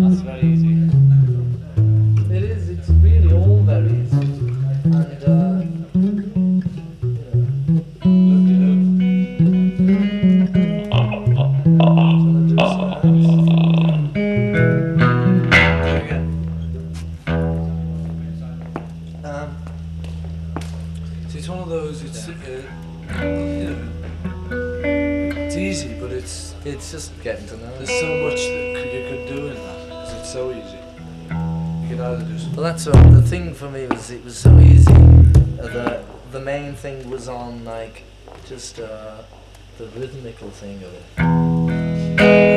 That's very easy. It is. It's really all very easy. And uh, it's just getting to know. there's so much that it's so easy. You either do something. Well, that's what the thing for me was. It was so easy. Uh, the the main thing was on like just uh, the rhythmical thing of it.